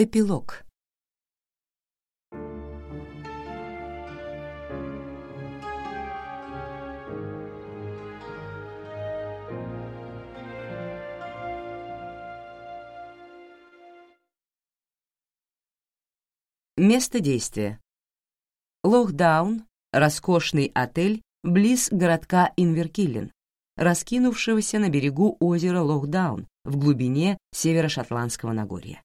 Эпилог Место действия. Лохдаун — роскошный отель близ городка Инверкиллен, раскинувшегося на берегу озера Лохдаун в глубине северо-шотландского Нагорья.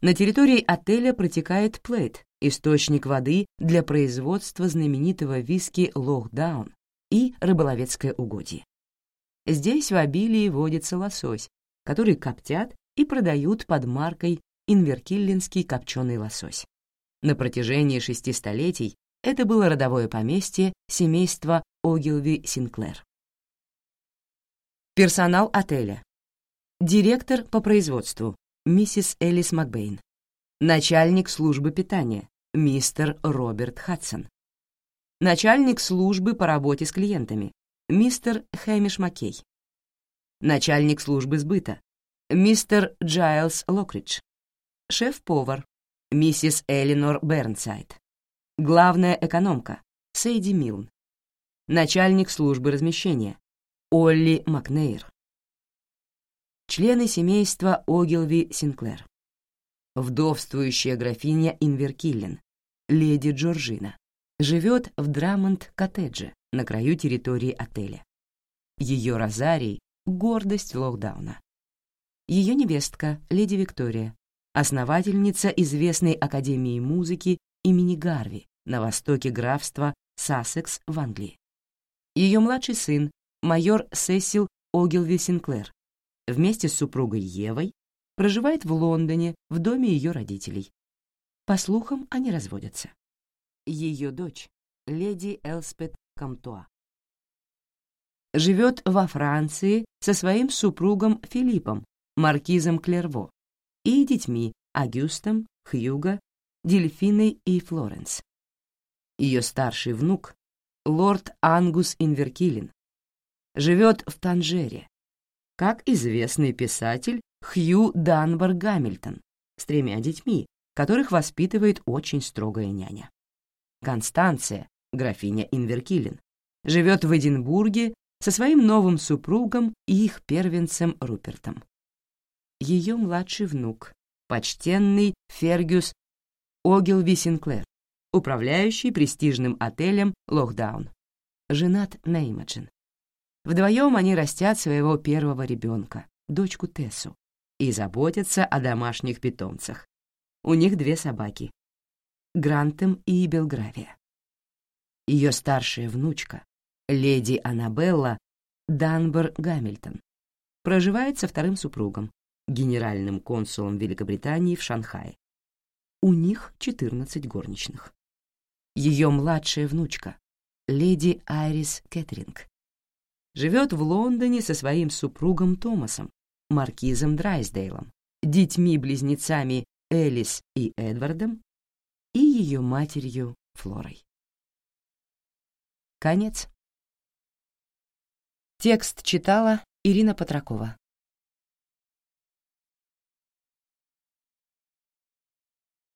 На территории отеля протекает Плейт, источник воды для производства знаменитого виски Лохдаун и рыболовецкое угодье. Здесь в обилии водится лосось, который коптят и продают под маркой инверкиллинский копченый лосось. На протяжении шести столетий это было родовое поместье семейства Огилви Синклер. Персонал отеля. Директор по производству миссис Элис Макбейн. Начальник службы питания мистер Роберт Хадсон. Начальник службы по работе с клиентами мистер Хэмиш Маккей. Начальник службы сбыта мистер Джайлс Локридж шеф-повар, миссис Элинор Бернсайд, главная экономка, Сейди Милн, начальник службы размещения, Олли Макнейр, члены семейства Огилви Синклер, вдовствующая графиня Инверкиллен, леди Джорджина, живет в Драмонт-коттедже на краю территории отеля. Ее розарий — гордость Лохдауна. Ее невестка, леди Виктория, основательница известной Академии музыки имени Гарви на востоке графства Сассекс в Англии. Ее младший сын, майор Сесил Огилви Синклер, вместе с супругой Евой проживает в Лондоне в доме ее родителей. По слухам, они разводятся. Ее дочь, леди Элспет Камтуа, живет во Франции со своим супругом Филиппом, маркизом Клерво, и детьми Агюстом, Хьюго, Дельфиной и Флоренс. Ее старший внук, лорд Ангус Инверкилин, живет в Танжере, как известный писатель Хью Данбар Гамильтон с тремя детьми, которых воспитывает очень строгая няня. Констанция, графиня Инверкилин, живет в Эдинбурге со своим новым супругом и их первенцем Рупертом ее младший внук, почтенный Фергюс Огилви Синклер, управляющий престижным отелем Лохдаун, женат на Имаджин. Вдвоем они растят своего первого ребенка, дочку Тессу, и заботятся о домашних питомцах. У них две собаки — Грантем и Белгравия. Ее старшая внучка, леди Аннабелла Данбер Гамильтон, проживает со вторым супругом, генеральным консулом Великобритании в Шанхае. У них 14 горничных. Ее младшая внучка, леди Айрис Кэтринг, живет в Лондоне со своим супругом Томасом, маркизом Драйсдейлом, детьми-близнецами Элис и Эдвардом и ее матерью Флорой. Конец. Текст читала Ирина Патракова.